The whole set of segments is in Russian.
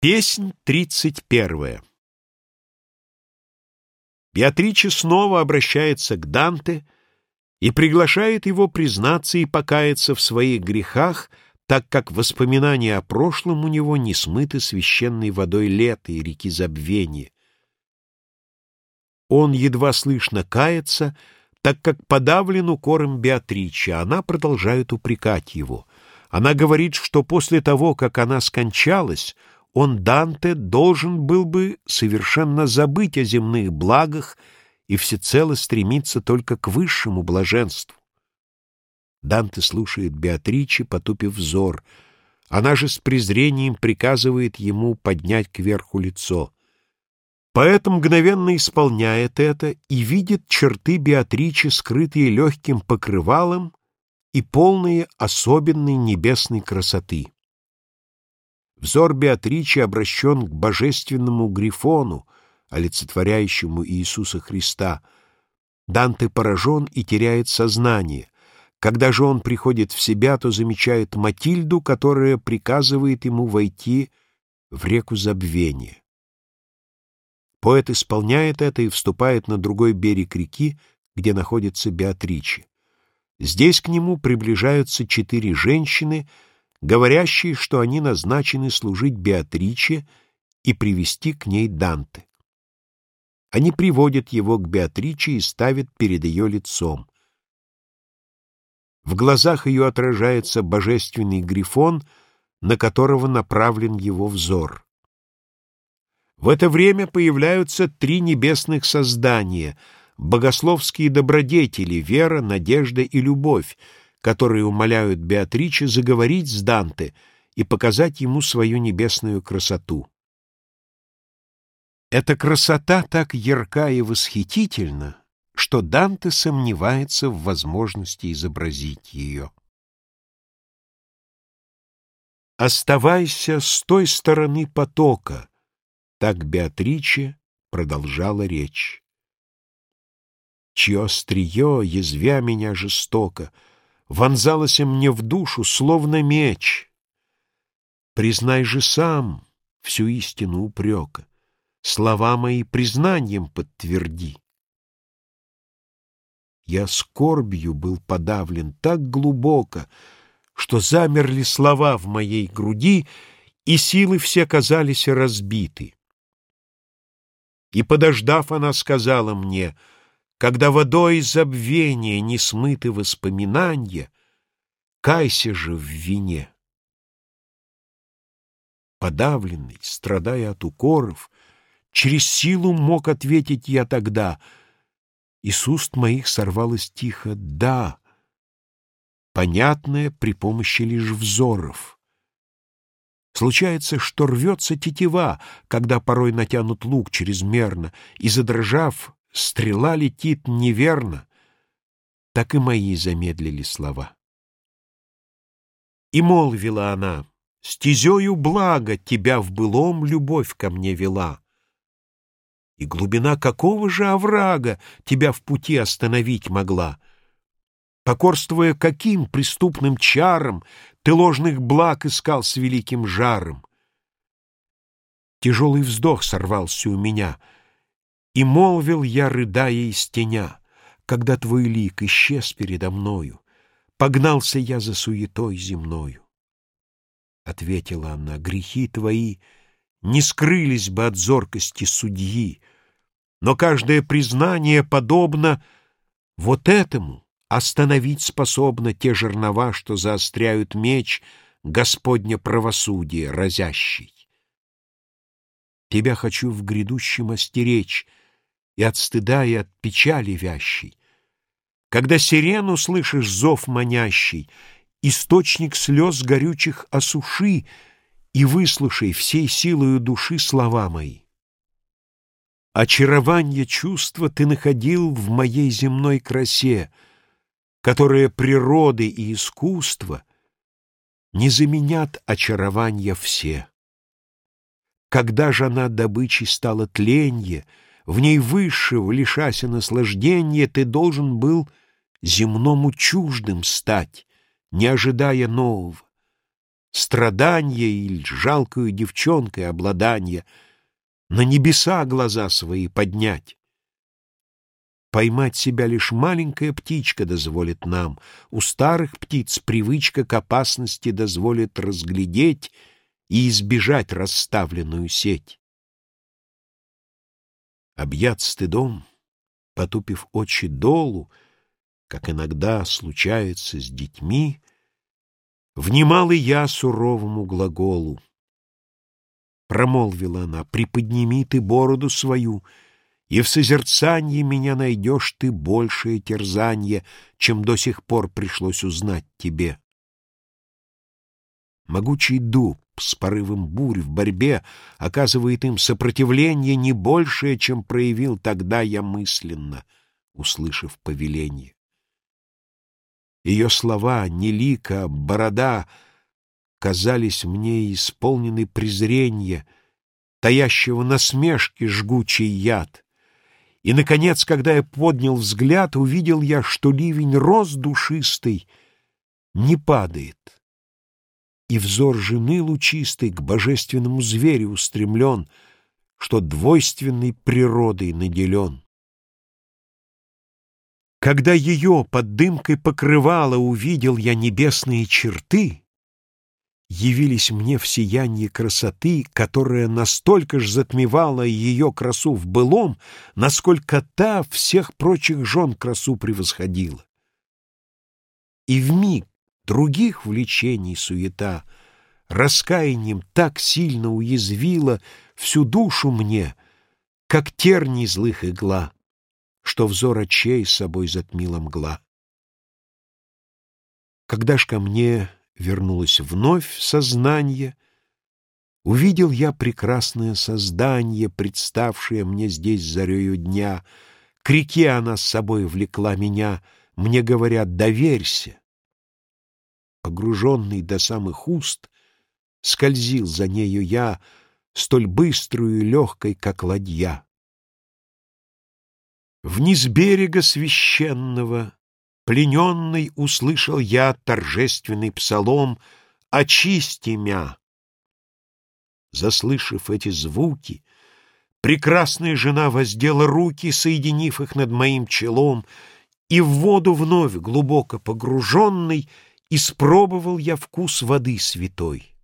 Песнь тридцать первая Беатриче снова обращается к Данте и приглашает его признаться и покаяться в своих грехах, так как воспоминания о прошлом у него не смыты священной водой лета и реки забвения. Он едва слышно кается, так как подавлен укором Беатриче, а она продолжает упрекать его. Она говорит, что после того, как она скончалась, он, Данте, должен был бы совершенно забыть о земных благах и всецело стремиться только к высшему блаженству. Данте слушает Беатриче, потупив взор. Она же с презрением приказывает ему поднять кверху лицо. Поэт мгновенно исполняет это и видит черты Беатричи, скрытые легким покрывалом и полные особенной небесной красоты. Взор Беатричи обращен к божественному Грифону, олицетворяющему Иисуса Христа. Данте поражен и теряет сознание. Когда же он приходит в себя, то замечает Матильду, которая приказывает ему войти в реку забвения. Поэт исполняет это и вступает на другой берег реки, где находится Беатричи. Здесь к нему приближаются четыре женщины — говорящие, что они назначены служить Беатриче и привести к ней Данте. Они приводят его к Беатриче и ставят перед ее лицом. В глазах ее отражается божественный грифон, на которого направлен его взор. В это время появляются три небесных создания — богословские добродетели, вера, надежда и любовь, которые умоляют Беатриче заговорить с Данте и показать ему свою небесную красоту. Эта красота так ярка и восхитительна, что Данте сомневается в возможности изобразить ее. «Оставайся с той стороны потока», — так Беатриче продолжала речь. Чье острие, язвя меня жестоко, — вонзалась мне в душу, словно меч. Признай же сам всю истину упрека, слова мои признанием подтверди. Я скорбью был подавлен так глубоко, что замерли слова в моей груди, и силы все казались разбиты. И, подождав, она сказала мне — когда водой забвения не смыты воспоминания, Кайся же в вине. Подавленный, страдая от укоров, Через силу мог ответить я тогда, И с уст моих сорвалось тихо «да», Понятное при помощи лишь взоров. Случается, что рвется тетива, Когда порой натянут лук чрезмерно, И, задрожав, Стрела летит неверно, так и мои замедлили слова. И молвила она, стезею блага тебя в былом любовь ко мне вела. И глубина какого же оврага тебя в пути остановить могла? Покорствуя каким преступным чарам ты ложных благ искал с великим жаром? Тяжелый вздох сорвался у меня — и молвил я, рыдая из теня, Когда твой лик исчез передо мною, Погнался я за суетой земною. Ответила она, грехи твои Не скрылись бы от зоркости судьи, Но каждое признание подобно Вот этому остановить способно Те жернова, что заостряют меч Господня правосудия разящий. Тебя хочу в грядущем остеречь, и от стыда, и от печали вящей. Когда сирену слышишь зов манящий, источник слез горючих осуши и выслушай всей силою души слова мои. Очарование чувства ты находил в моей земной красе, которая природы и искусства не заменят очарования все. Когда же она добычей стала тленье, в ней высшего, лишася наслаждения, ты должен был земному чуждым стать, не ожидая нового. страдания или жалкую девчонкой обладания, на небеса глаза свои поднять. Поймать себя лишь маленькая птичка дозволит нам, у старых птиц привычка к опасности дозволит разглядеть и избежать расставленную сеть. Объят стыдом, потупив очи долу, как иногда случается с детьми, Внимал и я суровому глаголу. Промолвила она, приподними ты бороду свою, И в созерцании меня найдешь ты большее терзанье, Чем до сих пор пришлось узнать тебе. Могучий дуб с порывом бурь в борьбе Оказывает им сопротивление Не большее, чем проявил тогда я мысленно, Услышав повеление. Ее слова, нелика, борода казались мне исполнены презрения, таящего насмешки жгучий яд. И, наконец, когда я поднял взгляд, увидел я, что ливень роз душистый не падает, и взор жены лучистой к божественному зверю устремлен, что двойственной природой наделен. Когда ее под дымкой покрывала увидел я небесные черты, явились мне в сиянии красоты, которая настолько ж затмевала ее красу в былом, насколько та всех прочих жен красу превосходила. И в миг других влечений суета раскаянием так сильно уязвила всю душу мне, как терни злых игла что взор очей собой затмила мгла. Когда ж ко мне вернулось вновь сознание, Увидел я прекрасное создание, Представшее мне здесь зарею дня. К реке она с собой влекла меня, Мне говорят, доверься. Погруженный до самых уст, Скользил за нею я, Столь быструю и легкой, как ладья. Вниз берега священного, плененный, услышал я торжественный псалом «Очисти мя». Заслышав эти звуки, прекрасная жена воздела руки, соединив их над моим челом, и в воду вновь глубоко погруженный испробовал я вкус воды святой.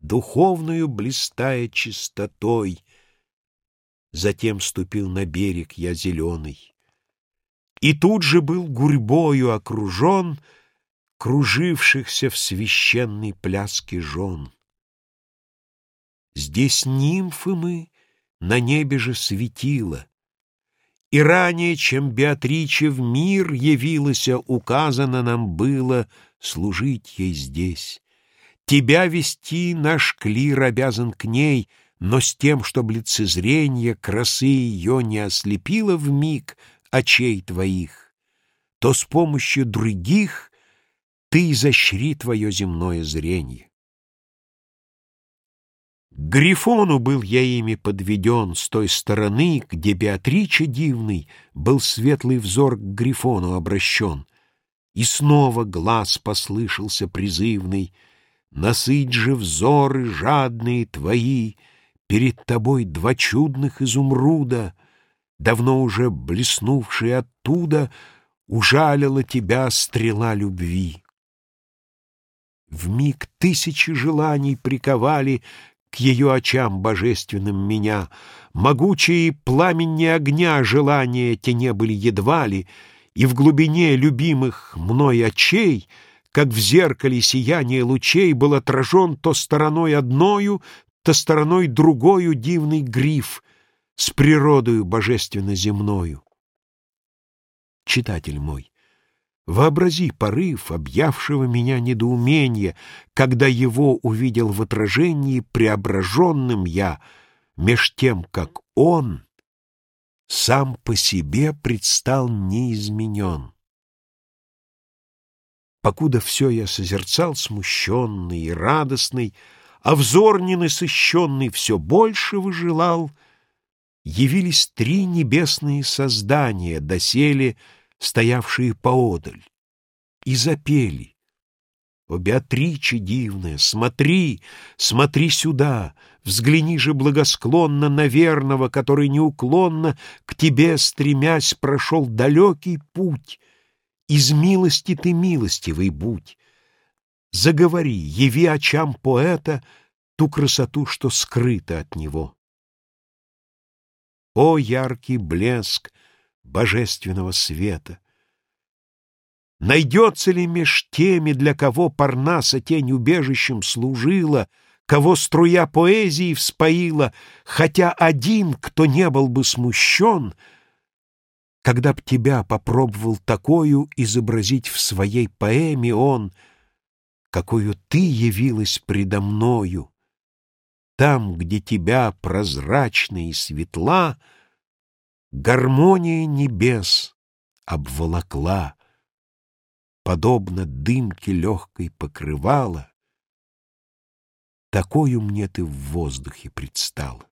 Духовную блистая чистотой — Затем ступил на берег я зеленый. И тут же был гурьбою окружен Кружившихся в священной пляске жен. Здесь нимфы мы, на небе же светило, И ранее, чем Беатриче в мир явилась, Указано нам было служить ей здесь. Тебя вести наш клир обязан к ней — но с тем, чтобы лицезрение красы ее не ослепило в миг очей твоих, то с помощью других ты изощри твое земное зрение. Грифону был я ими подведен с той стороны, где Беатриче дивный был светлый взор к Грифону обращен, и снова глаз послышался призывный, насыть же взоры жадные твои — Перед тобой два чудных изумруда, Давно уже блеснувшие оттуда, Ужалила тебя стрела любви. В миг тысячи желаний приковали К ее очам божественным меня. Могучие пламени огня желания те не были едва ли, И в глубине любимых мной очей — как в зеркале сияние лучей был отражен то стороной одною, то стороной другою дивный гриф с природою божественно-земною. Читатель мой, вообрази порыв, объявшего меня недоумение, когда его увидел в отражении преображенным я, меж тем, как он сам по себе предстал неизменен. Покуда все я созерцал смущенный и радостный, а взор ненасыщенный все больше выжелал, явились три небесные создания, доселе стоявшие поодаль, и запели. О, Беатриче дивная, смотри, смотри сюда, Взгляни же благосклонно на верного, Который неуклонно к тебе, стремясь, Прошел далекий путь. Из милости ты милостивый будь. Заговори, яви очам поэта Ту красоту, что скрыта от него. О, яркий блеск божественного света! Найдется ли меж теми, для кого Парнаса тень убежищем служила, Кого струя поэзии вспоила, Хотя один, кто не был бы смущен, Когда б тебя попробовал такую Изобразить в своей поэме он, Какую ты явилась предо мною, Там, где тебя прозрачна и светла, Гармония небес обволокла подобно дымке легкой покрывала, такою мне ты в воздухе предстала.